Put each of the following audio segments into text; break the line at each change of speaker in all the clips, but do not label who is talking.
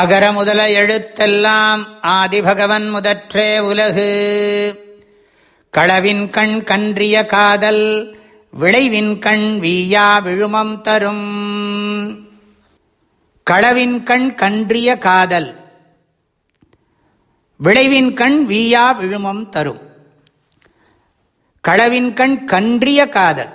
அகர முதல எழுத்தெல்லாம் ஆதிபகவன் முதற்றே உலகு களவின் கண் கன்றிய காதல் விளைவின் கண் வீயா விழுமம் தரும் களவின் கண் கன்றிய காதல் விளைவின் கண் வீயா விழுமம் தரும் களவின் கண் கன்றிய காதல்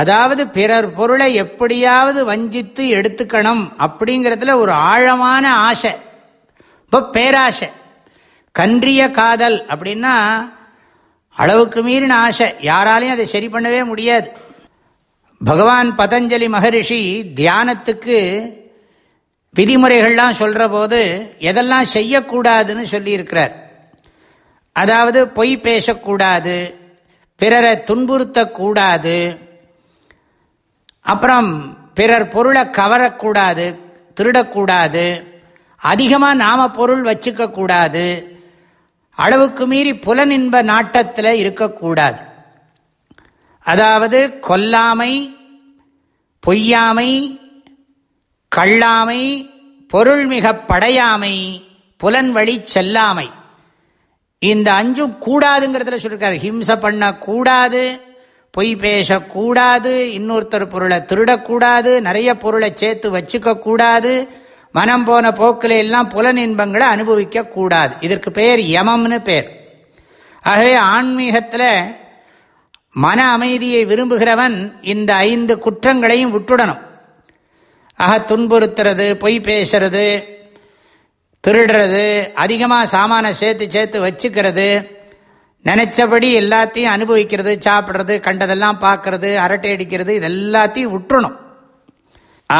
அதாவது பிறர் பொருளை எப்படியாவது வஞ்சித்து எடுத்துக்கணும் அப்படிங்கிறதுல ஒரு ஆழமான ஆசை இப்போ பேராசை கன்றிய காதல் அப்படின்னா அளவுக்கு மீறின ஆசை யாராலையும் அதை சரி பண்ணவே முடியாது பகவான் பதஞ்சலி மகரிஷி தியானத்துக்கு விதிமுறைகள்லாம் சொல்கிற போது எதெல்லாம் செய்யக்கூடாதுன்னு சொல்லியிருக்கிறார் அதாவது பொய் பேசக்கூடாது பிறரை துன்புறுத்தக்கூடாது அப்புறம் பிறர் பொருளை கவரக்கூடாது திருடக்கூடாது அதிகமாக நாம பொருள் வச்சுக்க கூடாது அளவுக்கு மீறி புலனின்ப நாட்டத்தில் இருக்கக்கூடாது அதாவது கொல்லாமை பொய்யாமை கள்ளாமை பொருள் மிக படையாமை புலன் வழி செல்லாமை இந்த அஞ்சும் கூடாதுங்கிறதுல சொல்லியிருக்காரு ஹிம்ச பண்ணக்கூடாது பொய் பேசக்கூடாது இன்னொருத்தர் பொருளை திருடக்கூடாது நிறைய பொருளை சேர்த்து வச்சுக்கக்கூடாது மனம் போன போக்கில் எல்லாம் புலன் இன்பங்களை அனுபவிக்கக்கூடாது இதற்கு பெயர் யமம்னு பேர் ஆகவே ஆன்மீகத்தில் மன அமைதியை விரும்புகிறவன் இந்த ஐந்து குற்றங்களையும் விட்டுடணும் ஆக துன்புறுத்துறது பொய் பேசுறது திருடுறது அதிகமாக சாமானை சேர்த்து சேர்த்து வச்சுக்கிறது நினச்சபடி எல்லாத்தையும் அனுபவிக்கிறது சாப்பிட்றது கண்டதெல்லாம் பார்க்கறது அரட்டை அடிக்கிறது இது எல்லாத்தையும் விட்டுறணும்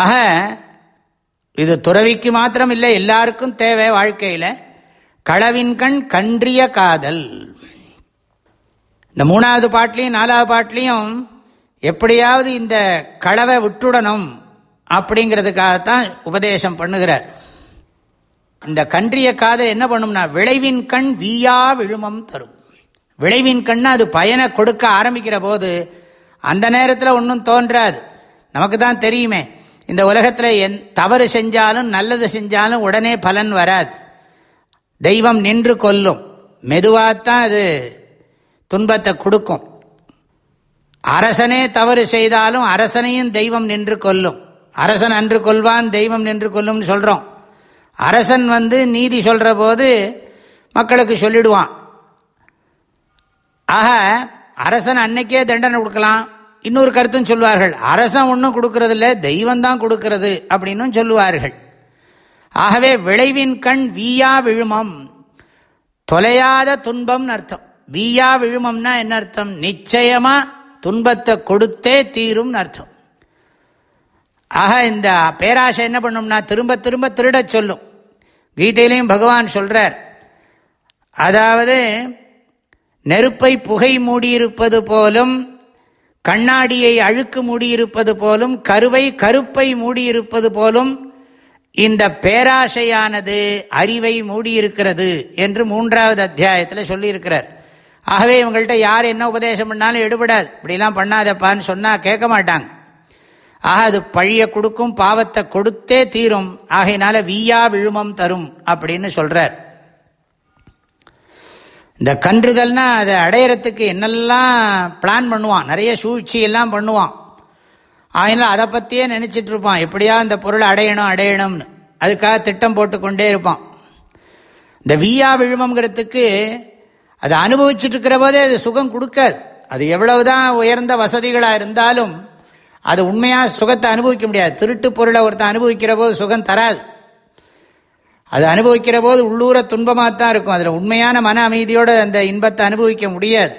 ஆக இது துறவிக்கு மாத்திரம் இல்லை எல்லாருக்கும் தேவை வாழ்க்கையில் களவின் கண் கன்றிய காதல் இந்த மூணாவது பாட்டிலையும் நாலாவது பாட்டிலையும் எப்படியாவது இந்த களவை விட்டுடணும் அப்படிங்கிறதுக்காகத்தான் உபதேசம் பண்ணுகிறார் இந்த கன்றிய காதல் என்ன பண்ணும்னா விளைவின் கண் வீயா விழுமம் தரும் விளைவின் கண்ணு அது பயனை கொடுக்க ஆரம்பிக்கிற போது அந்த நேரத்தில் ஒன்றும் தோன்றாது நமக்கு தான் தெரியுமே இந்த உலகத்தில் என் தவறு செஞ்சாலும் நல்லது செஞ்சாலும் உடனே பலன் வராது தெய்வம் நின்று கொல்லும் மெதுவாகத்தான் அது துன்பத்தை கொடுக்கும் அரசனே தவறு செய்தாலும் அரசனையும் தெய்வம் நின்று கொல்லும் அரசன் அன்று கொள்வான் தெய்வம் நின்று கொல்லும்னு சொல்கிறோம் அரசன் வந்து நீதி சொல்கிற போது மக்களுக்கு சொல்லிடுவான் ஆக அரசன் அன்னைக்கே தண்டனை கொடுக்கலாம் இன்னொரு கருத்தும் சொல்வார்கள் அரசன் ஒன்றும் கொடுக்கறது இல்லை தெய்வந்தான் கொடுக்கறது அப்படின்னு சொல்லுவார்கள் ஆகவே விளைவின் கண் வீயா விழுமம் தொலையாத துன்பம்னு அர்த்தம் வீயா விழுமம்னா என்ன அர்த்தம் நிச்சயமா துன்பத்தை கொடுத்தே தீரும்னு அர்த்தம் ஆக இந்த பேராசை என்ன பண்ணும்னா திரும்ப திரும்ப திருடச் சொல்லும் கீதையிலையும் பகவான் சொல்றார் அதாவது நெருப்பை புகை மூடியிருப்பது போலும் கண்ணாடியை அழுக்கு மூடியிருப்பது போலும் கருவை கருப்பை மூடியிருப்பது போலும் இந்த பேராசையானது அறிவை மூடியிருக்கிறது என்று மூன்றாவது அத்தியாயத்தில் சொல்லியிருக்கிறார் ஆகவே இவங்கள்ட்ட யார் என்ன உபதேசம் பண்ணாலும் எடுபடாது இப்படிலாம் பண்ணாதப்பான்னு சொன்னால் கேட்க மாட்டாங்க ஆக அது பழிய கொடுக்கும் பாவத்தை கொடுத்தே தீரும் ஆகையினால வீயா விழுமம் தரும் அப்படின்னு சொல்கிறார் இந்த கன்றுதல்னால் அதை அடையிறதுக்கு என்னெல்லாம் பிளான் பண்ணுவான் நிறைய சூழ்ச்சி எல்லாம் பண்ணுவான் அதனால் அதை பற்றியே நினச்சிட்டு இருப்பான் எப்படியா இந்த பொருளை அடையணும் அடையணும்னு அதுக்காக திட்டம் போட்டுக்கொண்டே இருப்பான் இந்த வீயா விழுமங்கிறதுக்கு அதை அனுபவிச்சுட்டு இருக்கிற போதே அது சுகம் கொடுக்காது அது எவ்வளவுதான் உயர்ந்த வசதிகளாக இருந்தாலும் அது உண்மையாக சுகத்தை அனுபவிக்க முடியாது திருட்டு பொருளை ஒருத்தன் அனுபவிக்கிற போது சுகம் தராது அது அனுபவிக்கிற போது உள்ளூர துன்பமாக தான் இருக்கும் அதில் உண்மையான மன அமைதியோடு அந்த இன்பத்தை அனுபவிக்க முடியாது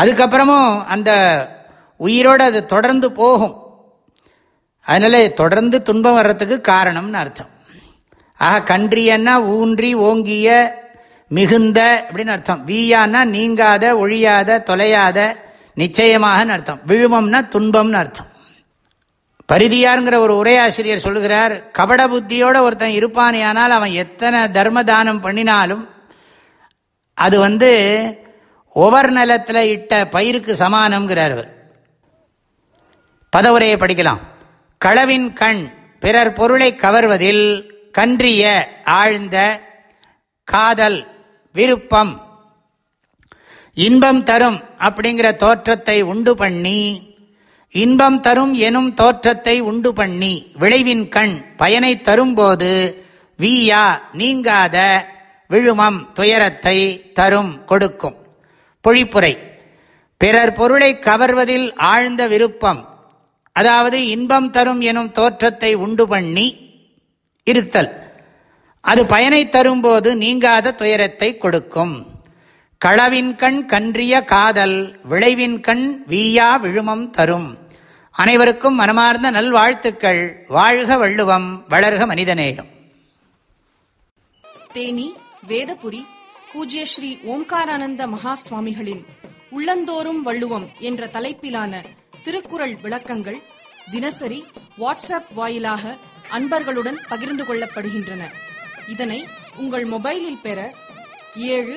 அதுக்கப்புறமும் அந்த உயிரோடு அது தொடர்ந்து போகும் அதனால் தொடர்ந்து துன்பம் வர்றதுக்கு காரணம்னு அர்த்தம் ஆக கன்றியன்னா ஊன்றி ஓங்கிய மிகுந்த அப்படின்னு அர்த்தம் வீயான்னா நீங்காத ஒழியாத தொலையாத நிச்சயமாகன்னு அர்த்தம் விழுமம்னா துன்பம்னு அர்த்தம் பரிதியாருங்கிற ஒரு உரையாசிரியர் சொல்லுகிறார் கபட புத்தியோட ஒருத்தன் இருப்பானே ஆனால் அவன் எத்தனை தர்ம தானம் பண்ணினாலும் அது வந்து ஒவர் நிலத்தில் இட்ட பயிருக்கு சமானம்ங்கிறார் அவர் பதவுரையை படிக்கலாம் களவின் கண் பிறர் பொருளை கவர்வதில் கன்றிய ஆழ்ந்த காதல் விருப்பம் இன்பம் தரும் அப்படிங்கிற தோற்றத்தை உண்டு பண்ணி இன்பம் தரும் எனும் தோற்றத்தை உண்டு பண்ணி விளைவின் கண் பயனை தரும்போது வீயா நீங்காத விழுமம் துயரத்தை தரும் கொடுக்கும் பொழிப்புரை பிறர் பொருளை கவர்வதில் ஆழ்ந்த விருப்பம் அதாவது இன்பம் தரும் எனும் தோற்றத்தை உண்டு பண்ணி இருத்தல் அது பயனை தரும்போது நீங்காத துயரத்தை கொடுக்கும் களவின்கண் கன்றிய காதல் விளைவின்கண் வீயா விழுமம் தரும் அனைவருக்கும் மனமார்ந்த நல்வாழ்த்துக்கள் வாழ்க வள்ளுவம் வளர்க மனிதநேயம் தேனி வேதபுரி பூஜ்ய ஸ்ரீ ஓம்காரானந்த மகா சுவாமிகளின் உள்ளந்தோறும் வள்ளுவம் என்ற தலைப்பிலான திருக்குறள் விளக்கங்கள் தினசரி வாட்ஸ்அப் வாயிலாக அன்பர்களுடன் பகிர்ந்து கொள்ளப்படுகின்றன இதனை உங்கள் மொபைலில் பெற ஏழு